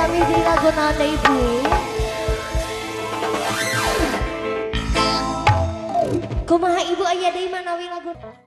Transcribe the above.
Kami Dewi lagu nanda Ibu. Kumaha Ibu? Ayah dari mana wilagun